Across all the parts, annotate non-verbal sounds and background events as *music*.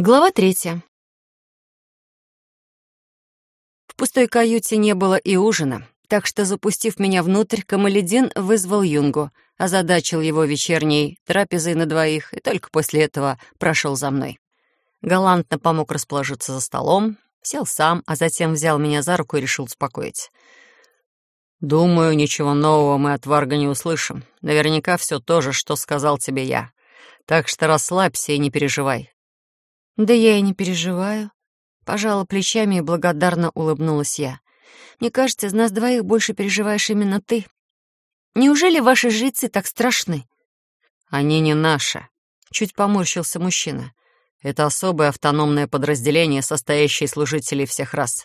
Глава третья. В пустой каюте не было и ужина, так что, запустив меня внутрь, Камаледин вызвал Юнгу, озадачил его вечерней трапезой на двоих и только после этого прошел за мной. Галантно помог расположиться за столом, сел сам, а затем взял меня за руку и решил успокоить. «Думаю, ничего нового мы от Варга не услышим. Наверняка все то же, что сказал тебе я. Так что расслабься и не переживай. «Да я и не переживаю». Пожала плечами и благодарно улыбнулась я. «Мне кажется, из нас двоих больше переживаешь именно ты. Неужели ваши жрецы так страшны?» «Они не наши», — чуть поморщился мужчина. «Это особое автономное подразделение, состоящее из служителей всех рас.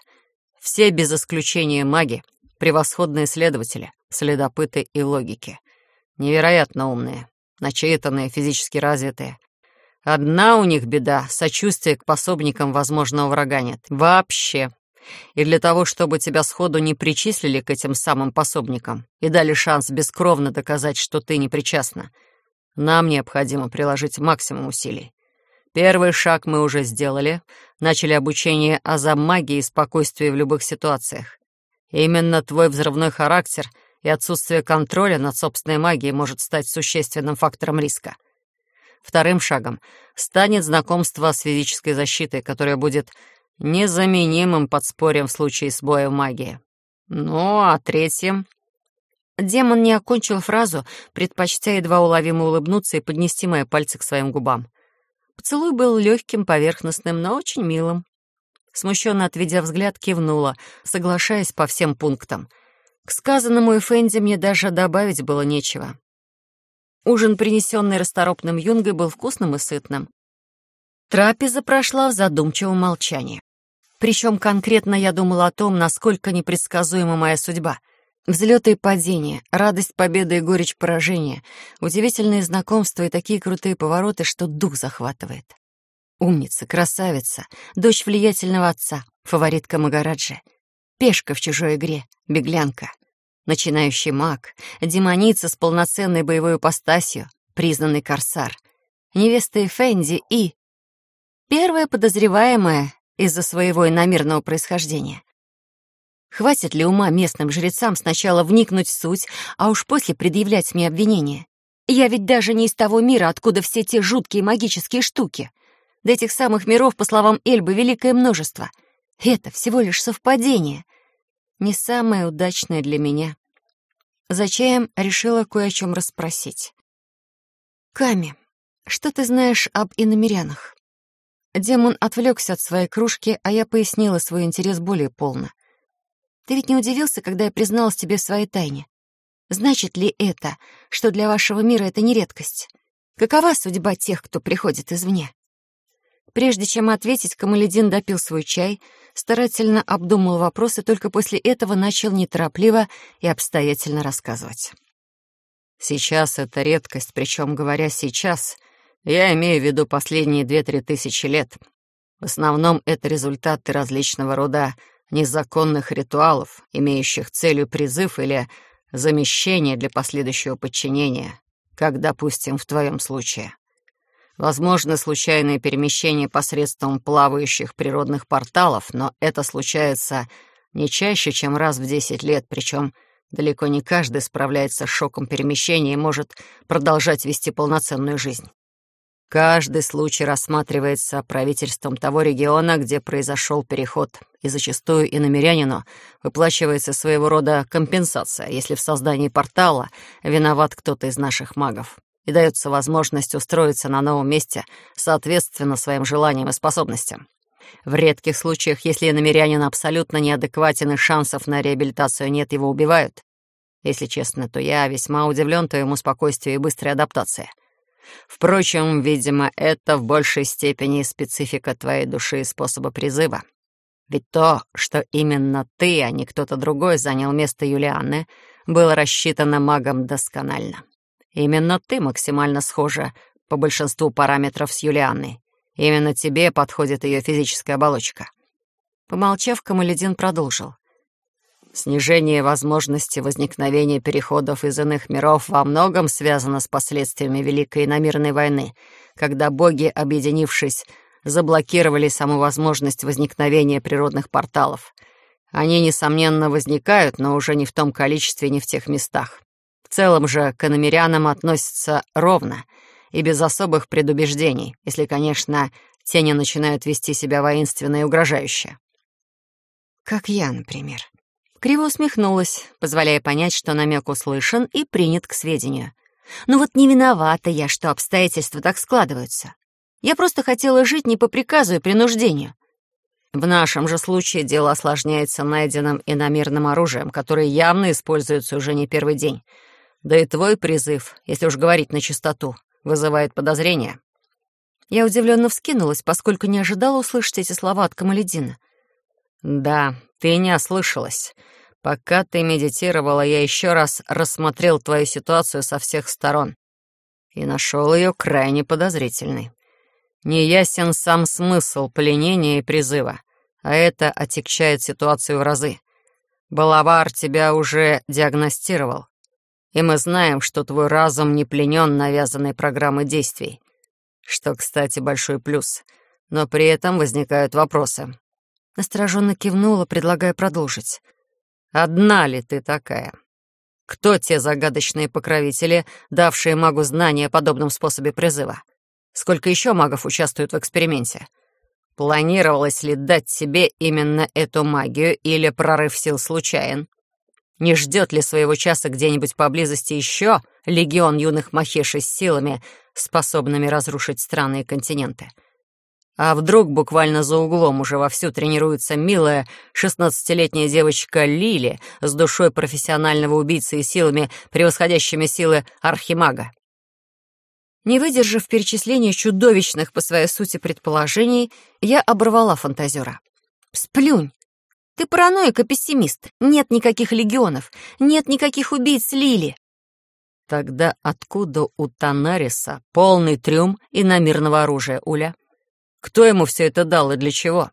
Все без исключения маги, превосходные следователи, следопыты и логики. Невероятно умные, начитанные, физически развитые. Одна у них беда — сочувствия к пособникам возможного врага нет. Вообще. И для того, чтобы тебя сходу не причислили к этим самым пособникам и дали шанс бескровно доказать, что ты не причастна, нам необходимо приложить максимум усилий. Первый шаг мы уже сделали. Начали обучение азам магии и спокойствия в любых ситуациях. Именно твой взрывной характер и отсутствие контроля над собственной магией может стать существенным фактором риска. Вторым шагом станет знакомство с физической защитой, которая будет незаменимым подспорьем в случае сбоя в магии. Ну, а третьим... Демон не окончил фразу, предпочтя едва уловимо улыбнуться и поднести мои пальцы к своим губам. Поцелуй был легким, поверхностным, но очень милым. Смущенно отведя взгляд, кивнула, соглашаясь по всем пунктам. К сказанному Эфенди мне даже добавить было нечего. Ужин, принесенный расторопным юнгой, был вкусным и сытным. Трапеза прошла в задумчивом молчании. Причем конкретно я думала о том, насколько непредсказуема моя судьба. Взлеты и падения, радость победы и горечь поражения, удивительные знакомства и такие крутые повороты, что дух захватывает. Умница, красавица, дочь влиятельного отца, фаворитка Магараджи, пешка в чужой игре, беглянка начинающий маг, демоница с полноценной боевой ипостасью, признанный корсар, невеста Эфенди и... Первая подозреваемая из-за своего иномирного происхождения. Хватит ли ума местным жрецам сначала вникнуть в суть, а уж после предъявлять мне обвинения? Я ведь даже не из того мира, откуда все те жуткие магические штуки. До этих самых миров, по словам Эльбы, великое множество. Это всего лишь совпадение — не самое удачное для меня. За чаем решила кое о чем расспросить. «Ками, что ты знаешь об иномерянах?» Демон отвлекся от своей кружки, а я пояснила свой интерес более полно. «Ты ведь не удивился, когда я призналась тебе в своей тайне? Значит ли это, что для вашего мира это не редкость? Какова судьба тех, кто приходит извне?» Прежде чем ответить, Камаледин допил свой чай, старательно обдумал вопрос и только после этого начал неторопливо и обстоятельно рассказывать. «Сейчас это редкость, причем, говоря «сейчас», я имею в виду последние две-три тысячи лет. В основном это результаты различного рода незаконных ритуалов, имеющих целью призыв или замещение для последующего подчинения, как, допустим, в твоем случае. Возможно, случайные перемещения посредством плавающих природных порталов, но это случается не чаще, чем раз в десять лет, причем далеко не каждый справляется с шоком перемещения и может продолжать вести полноценную жизнь. Каждый случай рассматривается правительством того региона, где произошел переход, и зачастую и намерянину выплачивается своего рода компенсация, если в создании портала виноват кто-то из наших магов и дается возможность устроиться на новом месте соответственно своим желаниям и способностям. В редких случаях, если намерянин абсолютно неадекватен и шансов на реабилитацию нет, его убивают. Если честно, то я весьма удивлен твоему спокойствию и быстрой адаптации. Впрочем, видимо, это в большей степени специфика твоей души и способа призыва. Ведь то, что именно ты, а не кто-то другой занял место Юлианы, было рассчитано магом досконально. Именно ты максимально схожа по большинству параметров с Юлианной. Именно тебе подходит ее физическая оболочка». Помолчав, Камаледин продолжил. Снижение возможности возникновения переходов из иных миров во многом связано с последствиями Великой иномирной войны, когда боги, объединившись, заблокировали саму возможность возникновения природных порталов. Они, несомненно, возникают, но уже не в том количестве, не в тех местах. В целом же к иномерянам относятся ровно и без особых предубеждений, если, конечно, те не начинают вести себя воинственно и угрожающе. Как я, например. Криво усмехнулась, позволяя понять, что намек услышан и принят к сведению. Ну вот не виновата я, что обстоятельства так складываются. Я просто хотела жить не по приказу и принуждению. В нашем же случае дело осложняется найденным иномерным оружием, которое явно используется уже не первый день. Да и твой призыв, если уж говорить на чистоту, вызывает подозрения. Я удивленно вскинулась, поскольку не ожидала услышать эти слова от Камаледина. «Да, ты не ослышалась. Пока ты медитировала, я еще раз рассмотрел твою ситуацию со всех сторон и нашел ее крайне подозрительной. Неясен сам смысл пленения и призыва, а это отягчает ситуацию в разы. Балавар тебя уже диагностировал, и мы знаем, что твой разум не пленен навязанной программой действий, что, кстати, большой плюс, но при этом возникают вопросы. Настороженно кивнула, предлагая продолжить. «Одна ли ты такая? Кто те загадочные покровители, давшие магу знания о подобном способе призыва? Сколько еще магов участвуют в эксперименте? Планировалось ли дать себе именно эту магию или прорыв сил случайен? Не ждет ли своего часа где-нибудь поблизости еще легион юных махешей с силами, способными разрушить страны и континенты?» А вдруг буквально за углом уже вовсю тренируется милая шестнадцатилетняя девочка Лили с душой профессионального убийцы и силами, превосходящими силы архимага? Не выдержав перечисления чудовищных по своей сути предположений, я оборвала фантазера. «Сплюнь! Ты параноик и пессимист. Нет никаких легионов, нет никаких убийц Лили». Тогда откуда у Танариса полный трюм и намирного оружия, Уля? Кто ему все это дал и для чего?»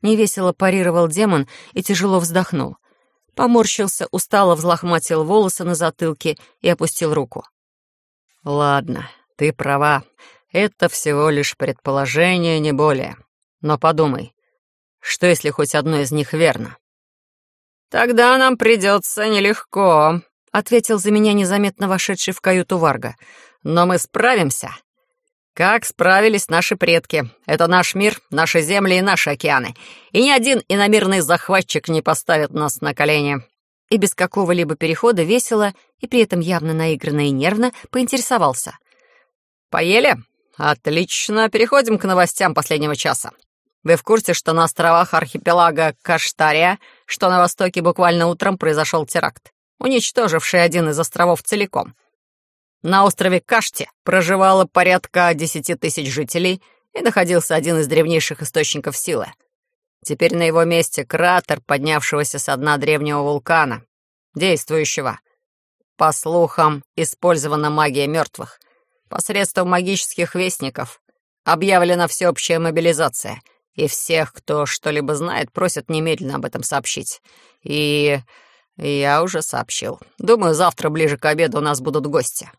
Невесело парировал демон и тяжело вздохнул. Поморщился, устало взлохматил волосы на затылке и опустил руку. «Ладно, ты права. Это всего лишь предположение, не более. Но подумай, что если хоть одно из них верно?» «Тогда нам придется нелегко», — ответил за меня незаметно вошедший в каюту Варга. «Но мы справимся. Как справились наши предки. Это наш мир, наши земли и наши океаны. И ни один иномирный захватчик не поставит нас на колени. И без какого-либо перехода весело, и при этом явно наигранно и нервно, поинтересовался. «Поели? Отлично. Переходим к новостям последнего часа. Вы в курсе, что на островах архипелага Каштария, что на востоке буквально утром произошел теракт, уничтоживший один из островов целиком?» На острове Каште проживало порядка десяти тысяч жителей и находился один из древнейших источников силы. Теперь на его месте кратер, поднявшегося с дна древнего вулкана, действующего. По слухам, использована магия мертвых. Посредством магических вестников объявлена всеобщая мобилизация, и всех, кто что-либо знает, просят немедленно об этом сообщить. И я уже сообщил. Думаю, завтра ближе к обеду у нас будут гости.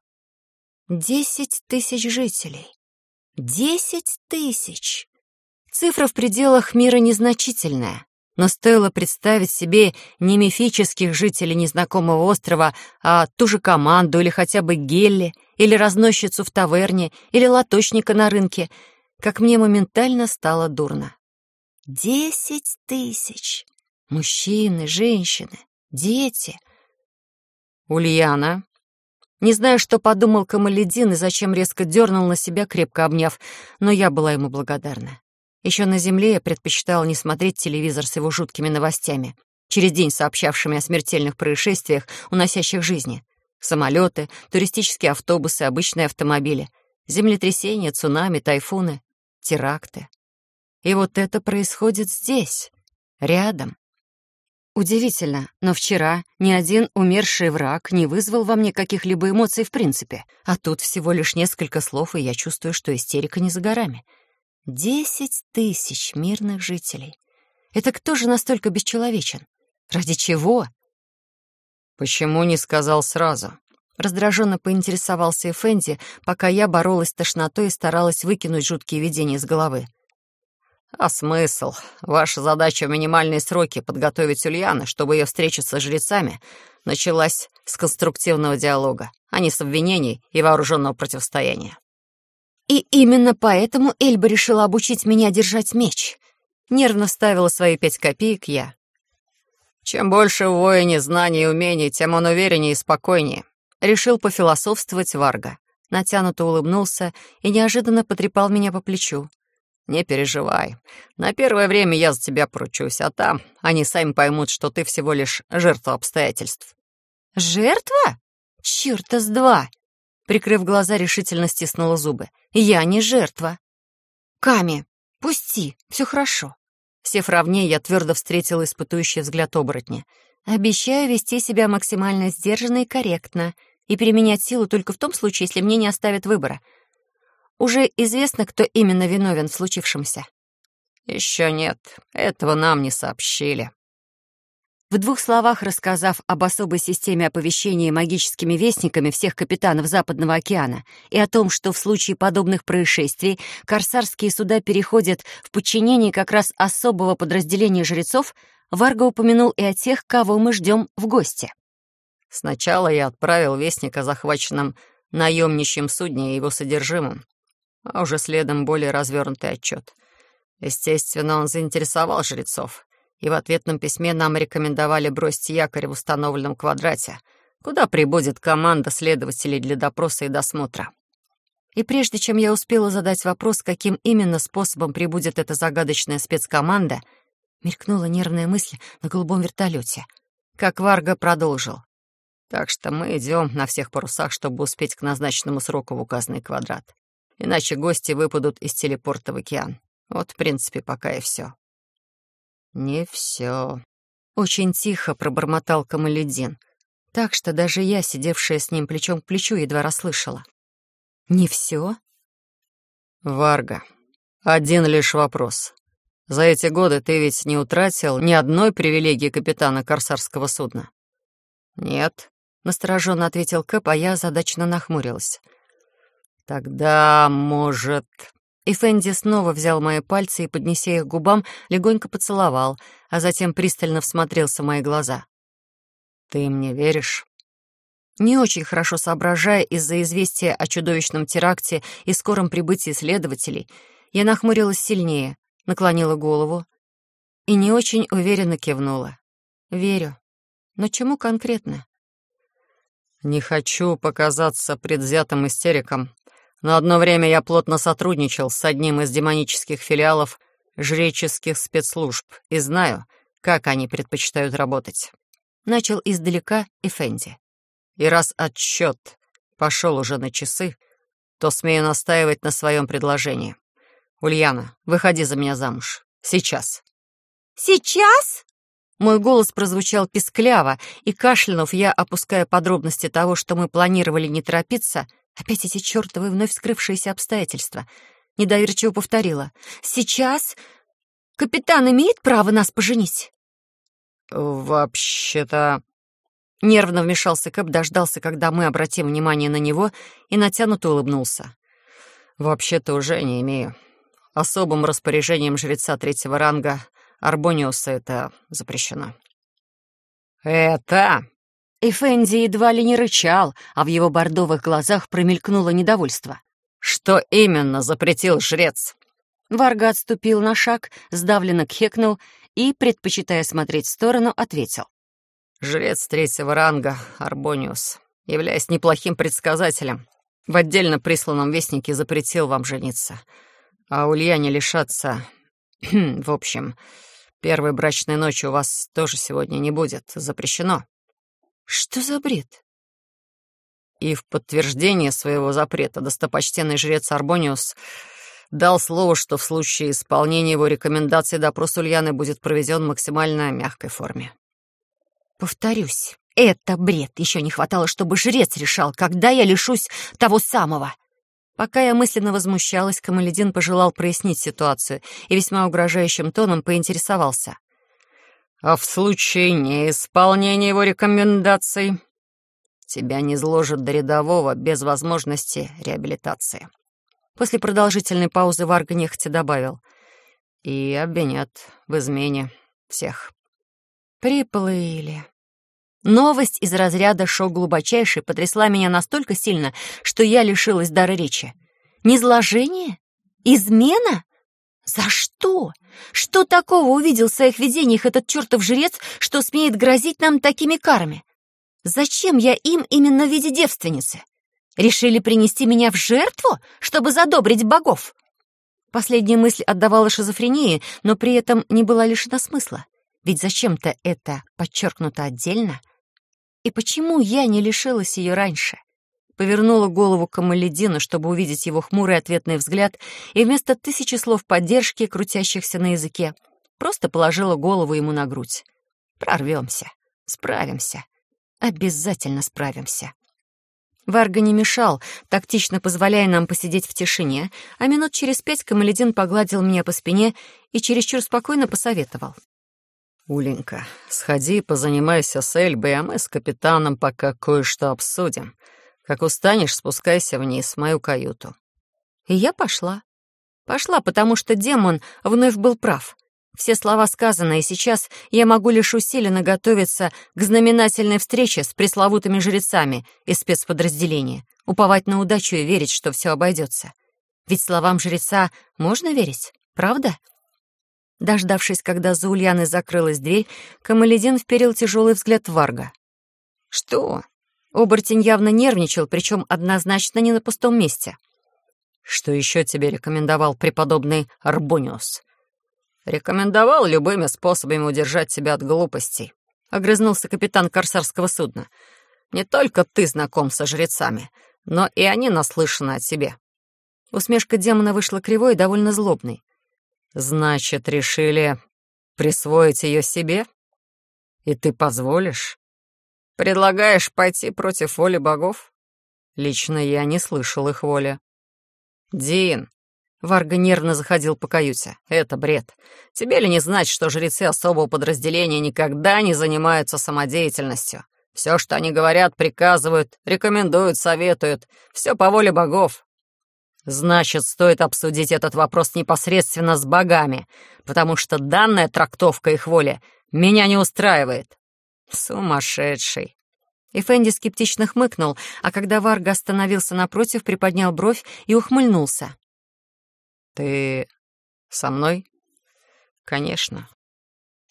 Десять тысяч жителей. Десять тысяч! Цифра в пределах мира незначительная, но стоило представить себе не мифических жителей незнакомого острова, а ту же команду или хотя бы Гелли, или разносчицу в таверне, или лоточника на рынке, как мне моментально стало дурно. Десять тысяч! Мужчины, женщины, дети. «Ульяна», не знаю, что подумал Камаледин и зачем резко дернул на себя, крепко обняв, но я была ему благодарна. Еще на земле я предпочитала не смотреть телевизор с его жуткими новостями, через день сообщавшими о смертельных происшествиях, уносящих жизни. Самолеты, туристические автобусы, обычные автомобили, землетрясения, цунами, тайфуны, теракты. И вот это происходит здесь, рядом. Удивительно, но вчера ни один умерший враг не вызвал во мне каких-либо эмоций в принципе, а тут всего лишь несколько слов, и я чувствую, что истерика не за горами. Десять тысяч мирных жителей. Это кто же настолько бесчеловечен? Ради чего? Почему не сказал сразу? Раздраженно поинтересовался Эфенди, пока я боролась с тошнотой и старалась выкинуть жуткие видения из головы. «А смысл? Ваша задача в минимальные сроки подготовить Ульяна, чтобы ее встреча со жрецами началась с конструктивного диалога, а не с обвинений и вооруженного противостояния». «И именно поэтому Эльба решила обучить меня держать меч», — нервно ставила свои пять копеек я. «Чем больше в воине знаний и умений, тем он увереннее и спокойнее», — решил пофилософствовать Варга. Натянуто улыбнулся и неожиданно потрепал меня по плечу. «Не переживай. На первое время я за тебя поручусь, а там они сами поймут, что ты всего лишь жертва обстоятельств». «Жертва? Чёрта с два!» Прикрыв глаза, решительно стиснула зубы. «Я не жертва». «Ками, пусти, все хорошо». Сев ровнее, я твердо встретила испытующий взгляд оборотня. «Обещаю вести себя максимально сдержанно и корректно и применять силу только в том случае, если мне не оставят выбора. Уже известно, кто именно виновен в случившемся?» «Еще нет. Этого нам не сообщили». В двух словах рассказав об особой системе оповещения магическими вестниками всех капитанов Западного океана и о том, что в случае подобных происшествий корсарские суда переходят в подчинение как раз особого подразделения жрецов, Варга упомянул и о тех, кого мы ждем в гости. Сначала я отправил вестника о захваченном наемничьем судне и его содержимым, а уже следом более развернутый отчет. Естественно, он заинтересовал жрецов, и в ответном письме нам рекомендовали бросить якорь в установленном квадрате, куда прибудет команда следователей для допроса и досмотра. И прежде чем я успела задать вопрос, каким именно способом прибудет эта загадочная спецкоманда, мелькнула нервная мысль на голубом вертолете. Как Варга продолжил. Так что мы идем на всех парусах, чтобы успеть к назначенному сроку в указанный квадрат. Иначе гости выпадут из телепорта в океан. Вот, в принципе, пока и все. Не все. Очень тихо пробормотал Камаледин, так что даже я, сидевшая с ним плечом к плечу, едва расслышала. Не все? Варга, один лишь вопрос. За эти годы ты ведь не утратил ни одной привилегии капитана корсарского судна? Нет, настороженно ответил Кэп, а я озадаченно нахмурилась. Тогда, может... И Фэнди снова взял мои пальцы и, поднеся их к губам, легонько поцеловал, а затем пристально всмотрелся в мои глаза. «Ты мне веришь?» Не очень хорошо соображая из-за известия о чудовищном теракте и скором прибытии следователей, я нахмурилась сильнее, наклонила голову и не очень уверенно кивнула. «Верю. Но чему конкретно?» «Не хочу показаться предвзятым истериком, но одно время я плотно сотрудничал с одним из демонических филиалов жреческих спецслужб и знаю, как они предпочитают работать. Начал издалека Эфенди. И раз отсчет пошел уже на часы, то смею настаивать на своем предложении. Ульяна, выходи за меня замуж. Сейчас. Сейчас? Мой голос прозвучал пискляво, и кашлянув, я, опуская подробности того, что мы планировали не торопиться, опять эти чертовы вновь скрывшиеся обстоятельства, недоверчиво повторила. «Сейчас капитан имеет право нас поженить?» «Вообще-то...» Нервно вмешался Кэп, дождался, когда мы обратим внимание на него, и натянуто улыбнулся. «Вообще-то уже не имею. Особым распоряжением жреца третьего ранга Арбониуса это запрещено». «Это...» И Фэнди едва ли не рычал, а в его бордовых глазах промелькнуло недовольство. «Что именно запретил жрец?» Варга отступил на шаг, сдавленно кхекнул и, предпочитая смотреть в сторону, ответил. «Жрец третьего ранга, Арбониус, являясь неплохим предсказателем, в отдельно присланном вестнике запретил вам жениться, а Ульяне лишаться... *clears throat* в общем, первой брачной ночи у вас тоже сегодня не будет, запрещено». Что за бред? И в подтверждение своего запрета достопочтенный жрец Арбониус дал слово, что в случае исполнения его рекомендаций допрос Ульяны будет проведен в максимально мягкой форме. Повторюсь, это бред. Еще не хватало, чтобы жрец решал, когда я лишусь того самого. Пока я мысленно возмущалась, Камаледин пожелал прояснить ситуацию и весьма угрожающим тоном поинтересовался. А в случае неисполнения его рекомендаций тебя не зложат до рядового без возможности реабилитации. После продолжительной паузы Варга нехотя добавил. И обвинят в измене всех. Приплыли. Новость из разряда шок глубочайший потрясла меня настолько сильно, что я лишилась дара речи. Низложение? Измена? За что? Что такого увидел в своих видениях этот чертов жрец, что смеет грозить нам такими карами? Зачем я им именно в виде девственницы? Решили принести меня в жертву, чтобы задобрить богов? Последняя мысль отдавала шизофрении, но при этом не была лишена смысла. Ведь зачем-то это подчеркнуто отдельно. И почему я не лишилась ее раньше? Повернула голову к Амаледину, чтобы увидеть его хмурый ответный взгляд, и вместо тысячи слов поддержки, крутящихся на языке, просто положила голову ему на грудь. Прорвемся, справимся, обязательно справимся. Варга не мешал, тактично позволяя нам посидеть в тишине, а минут через пять Камаледин погладил меня по спине и чересчур спокойно посоветовал. «Уленька, сходи позанимайся с Эльбой, а мы с капитаном пока кое-что обсудим. Как устанешь, спускайся вниз, в мою каюту». И я пошла. Пошла, потому что демон вновь был прав. Все слова сказаны, и сейчас я могу лишь усиленно готовиться к знаменательной встрече с пресловутыми жрецами из спецподразделения, уповать на удачу и верить, что все обойдется. Ведь словам жреца можно верить, правда? Дождавшись, когда за Ульяной закрылась дверь, Камаледин вперил тяжелый взгляд в Варга. «Что?» Оборотень явно нервничал, причем однозначно не на пустом месте. «Что еще тебе рекомендовал преподобный Арбониус?» «Рекомендовал любыми способами удержать себя от глупостей», — огрызнулся капитан корсарского судна. «Не только ты знаком со жрецами, но и они наслышаны о тебе». Усмешка демона вышла кривой и довольно злобной. «Значит, решили присвоить ее себе? И ты позволишь? Предлагаешь пойти против воли богов? Лично я не слышал их воли». «Дин, Варга нервно заходил по каюте. «Это бред. Тебе ли не знать, что жрецы особого подразделения никогда не занимаются самодеятельностью? Все, что они говорят, приказывают, рекомендуют, советуют. Все по воле богов. Значит, стоит обсудить этот вопрос непосредственно с богами, потому что данная трактовка их воли меня не устраивает. Сумасшедший. И Фэнди скептично хмыкнул, а когда Варга остановился напротив, приподнял бровь и ухмыльнулся. «Ты со мной?» «Конечно».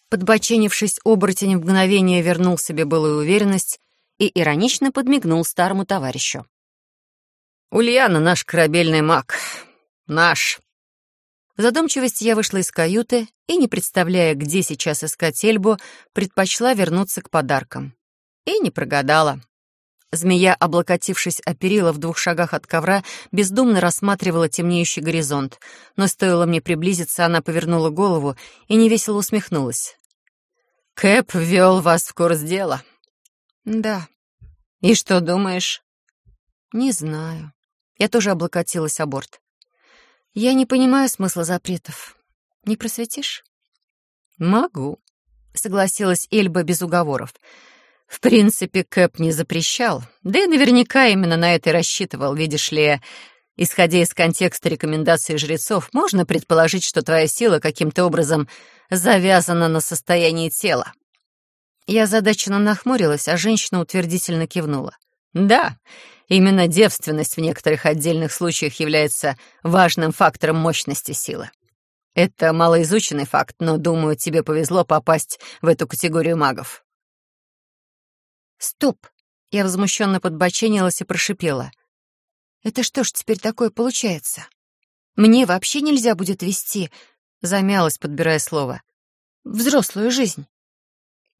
Подбоченившись, оборотень в мгновение вернул себе былую уверенность и иронично подмигнул старому товарищу. «Ульяна наш корабельный маг. Наш». В задумчивости я вышла из каюты и, не представляя, где сейчас искать Эльбу, предпочла вернуться к подаркам. И не прогадала. Змея, облокотившись о перила в двух шагах от ковра, бездумно рассматривала темнеющий горизонт, но стоило мне приблизиться, она повернула голову и невесело усмехнулась. «Кэп ввел вас в курс дела». «Да». «И что думаешь?» «Не знаю». Я тоже облокотилась о борт. «Я не понимаю смысла запретов. Не просветишь?» «Могу», — согласилась Эльба без уговоров. «Я в принципе, Кэп не запрещал. Да и наверняка именно на это и рассчитывал, видишь ли. Исходя из контекста рекомендаций жрецов, можно предположить, что твоя сила каким-то образом завязана на состоянии тела. Я задаченно нахмурилась, а женщина утвердительно кивнула. Да, именно девственность в некоторых отдельных случаях является важным фактором мощности силы. Это малоизученный факт, но, думаю, тебе повезло попасть в эту категорию магов. «Стоп!» Я возмущенно подбоченилась и прошипела. «Это что ж теперь такое получается? Мне вообще нельзя будет вести...» Замялась, подбирая слово. «Взрослую жизнь».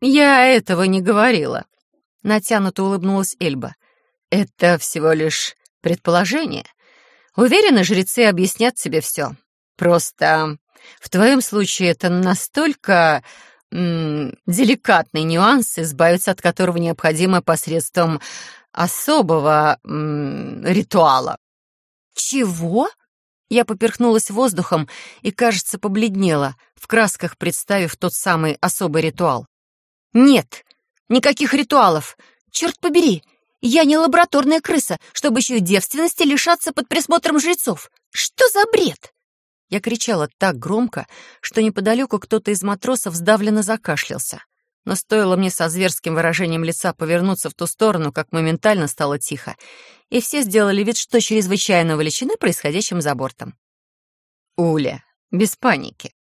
«Я этого не говорила», — натянуто улыбнулась Эльба. «Это всего лишь предположение. Уверена, жрецы объяснят себе все. Просто в твоем случае это настолько деликатный нюанс, избавиться от которого необходимо посредством особого ритуала. «Чего?» Я поперхнулась воздухом и, кажется, побледнела, в красках представив тот самый особый ритуал. «Нет, никаких ритуалов! Черт побери! Я не лабораторная крыса, чтобы еще и девственности лишаться под присмотром жрецов! Что за бред?» Я кричала так громко, что неподалеку кто-то из матросов сдавленно закашлялся. Но стоило мне со зверским выражением лица повернуться в ту сторону, как моментально стало тихо, и все сделали вид, что чрезвычайно увлечены происходящим за бортом. «Уля, без паники».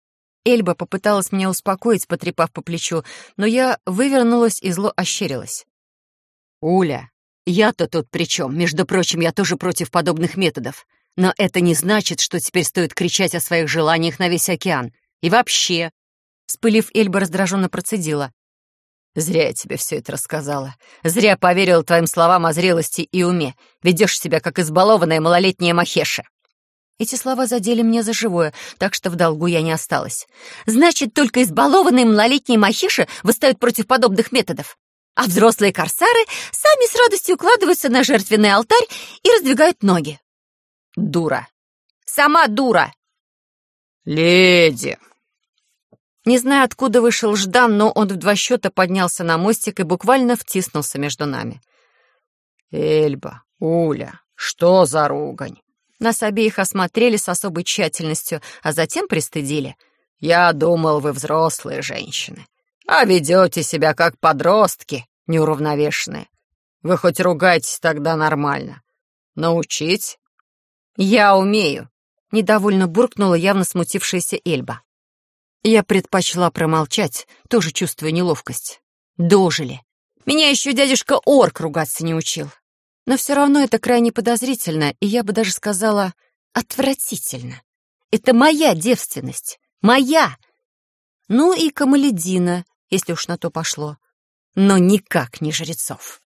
Эльба попыталась меня успокоить, потрепав по плечу, но я вывернулась и зло ощерилась. «Уля, я-то тут при чем? Между прочим, я тоже против подобных методов. Но это не значит, что теперь стоит кричать о своих желаниях на весь океан. И вообще...» Спылив, Эльба раздраженно процедила. «Зря я тебе все это рассказала. Зря поверила твоим словам о зрелости и уме. Ведешь себя, как избалованная малолетняя махеша». Эти слова задели мне за живое, так что в долгу я не осталась. «Значит, только избалованные малолетние махиши восстают против подобных методов, а взрослые корсары сами с радостью укладываются на жертвенный алтарь и раздвигают ноги». «Дура! Сама дура!» «Леди!» Не знаю, откуда вышел Ждан, но он в два счета поднялся на мостик и буквально втиснулся между нами. «Эльба, Уля, что за ругань?» Нас обеих осмотрели с особой тщательностью, а затем пристыдили. «Я думал, вы взрослые женщины, а ведете себя как подростки, неуравновешенные. Вы хоть ругайтесь тогда нормально. Научить?» «Я умею», — недовольно буркнула явно смутившаяся Эльба. Я предпочла промолчать, тоже чувствуя неловкость. Дожили. Меня еще дядюшка Орк ругаться не учил. Но все равно это крайне подозрительно, и я бы даже сказала, отвратительно. Это моя девственность. Моя! Ну и Камаледина, если уж на то пошло. Но никак не жрецов.